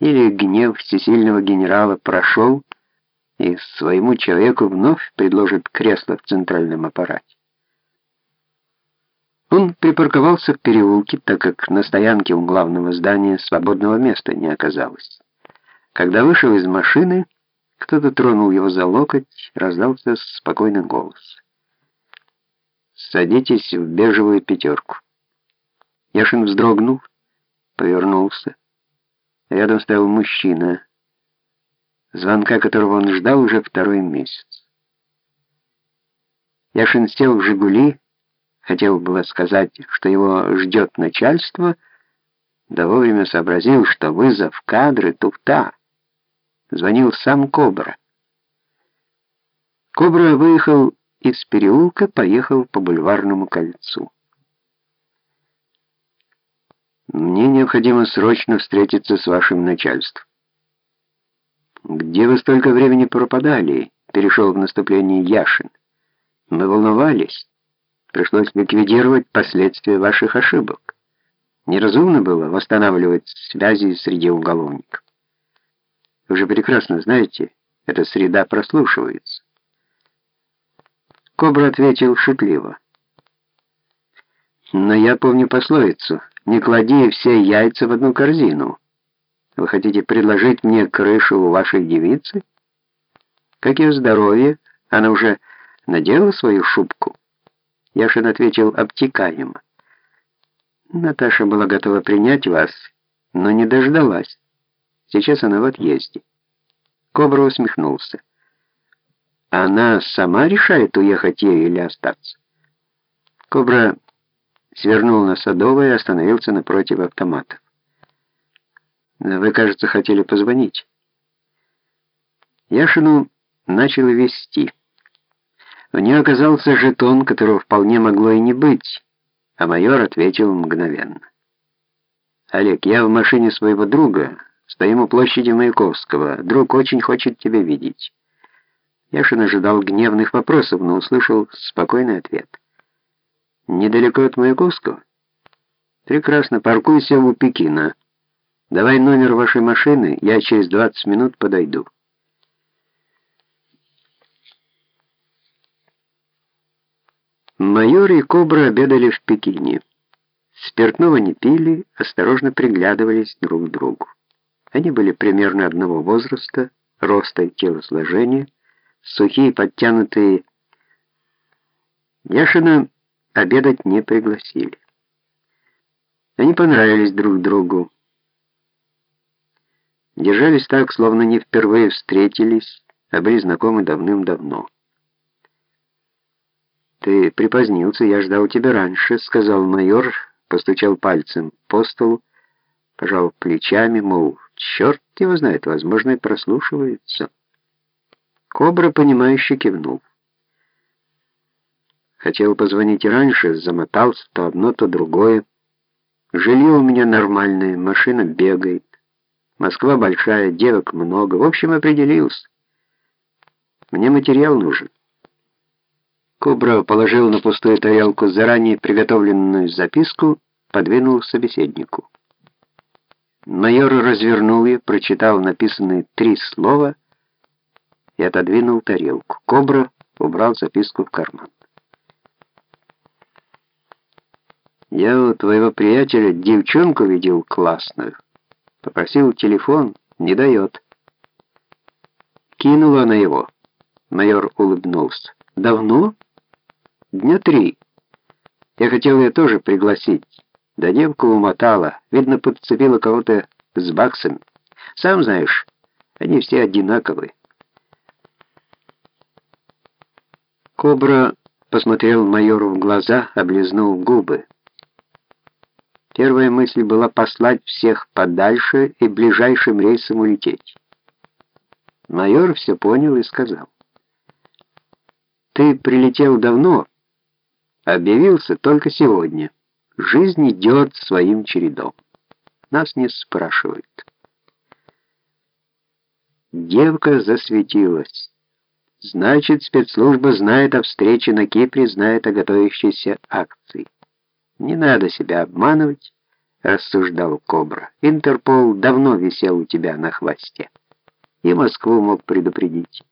Или гнев всесильного генерала прошел, и своему человеку вновь предложит кресло в центральном аппарате. Он припарковался в переулке, так как на стоянке у главного здания свободного места не оказалось. Когда вышел из машины, кто-то тронул его за локоть, раздался спокойный голос. «Садитесь в бежевую пятерку». Яшин вздрогнул, повернулся. Рядом стоял мужчина, звонка которого он ждал уже второй месяц. Яшин сел в «Жигули», хотел было сказать, что его ждет начальство, да вовремя сообразил, что вызов кадры туфта. Звонил сам Кобра. Кобра выехал из переулка, поехал по бульварному кольцу. Мне необходимо срочно встретиться с вашим начальством. Где вы столько времени пропадали? Перешел в наступление Яшин. Мы волновались. Пришлось ликвидировать последствия ваших ошибок. Неразумно было восстанавливать связи среди уголовников. Вы же прекрасно знаете, эта среда прослушивается. Кобра ответил шутливо. Но я помню пословицу «Не клади все яйца в одну корзину». Вы хотите предложить мне крышу у вашей девицы? Как ее здоровье? Она уже надела свою шубку? Яшин ответил обтекаемо. Наташа была готова принять вас, но не дождалась. Сейчас она в отъезде. Кобра усмехнулся. Она сама решает, уехать ей или остаться. Кобра свернул на Садовое и остановился напротив автомата. «Вы, кажется, хотели позвонить». Яшину начал вести. У нее оказался жетон, которого вполне могло и не быть, а майор ответил мгновенно. «Олег, я в машине своего друга, стоим у площади Маяковского. Друг очень хочет тебя видеть». Яшин ожидал гневных вопросов, но услышал спокойный ответ. Недалеко от Маяковского? Прекрасно, паркуйся у Пекина. Давай номер вашей машины, я через 20 минут подойду. Майор и Кобра обедали в Пекине. Спиртного не пили, осторожно приглядывались друг к другу. Они были примерно одного возраста, роста и телосложения, сухие, подтянутые. Яшина обедать не пригласили. Они понравились друг другу. Держались так, словно не впервые встретились, а были знакомы давным-давно. «Ты припозднился, я ждал тебя раньше», — сказал майор, постучал пальцем по столу, пожал плечами, мол, черт его знает, возможно, и прослушивается. Кобра, понимающе кивнул. Хотел позвонить раньше, замотался то одно, то другое. Жилье у меня нормальное, машина бегает. Москва большая, девок много. В общем, определился. Мне материал нужен. Кобра положил на пустую тарелку заранее приготовленную записку, подвинул собеседнику. Майор развернул ее, прочитал написанные три слова и отодвинул тарелку. Кобра убрал записку в карман. Я у твоего приятеля девчонку видел классную. Попросил телефон, не дает. Кинула она его. Майор улыбнулся. Давно? Дня три. Я хотел ее тоже пригласить. Да девку умотала. Видно, подцепила кого-то с баксами. Сам знаешь, они все одинаковые. Кобра посмотрел майору в глаза, облизнул губы. Первая мысль была послать всех подальше и ближайшим рейсом улететь. Майор все понял и сказал. «Ты прилетел давно, объявился только сегодня. Жизнь идет своим чередом. Нас не спрашивают». Девка засветилась. Значит, спецслужба знает о встрече на Кипре, знает о готовящейся акции. Не надо себя обманывать. рассуждал Кобра. Интерпол давно висел у тебя на хвосте. И Москву мог предупредить.